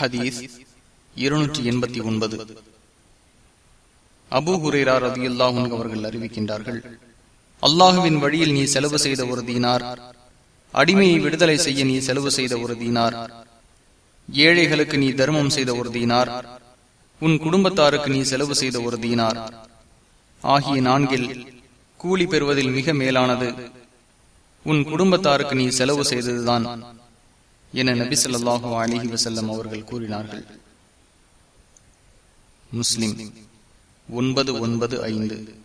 ஹதீஸ் இருநூற்றி எண்பத்தி ஒன்பது. அபு ஹுரேரா ரதியுல்லாஹும் அவர்கள் அறிவிக்கின்றார்கள் அல்லாஹுவின் வழியில் நீ செலவு செய்த ஒரு தீனார் அடிமையை விடுதலை செய்ய நீ செலவு செய்த ஒரு தீனார் ஏழைகளுக்கு நீ தர்மம் செய்த ஒரு தீனார் உன் குடும்பத்தாருக்கு நீ செலவு செய்த ஒரு தீனார். ஆகிய நான்கில் கூலி பெறுவதில் மிக மேலானது உன் குடும்பத்தாருக்கு நீ செலவு செய்ததுதான். என நபி சொல்லாஹு அலிஹி வசல்லம் அவர்கள் கூறினார்கள். முஸ்லிம் ஒன்பது ஒன்பது ஐந்து.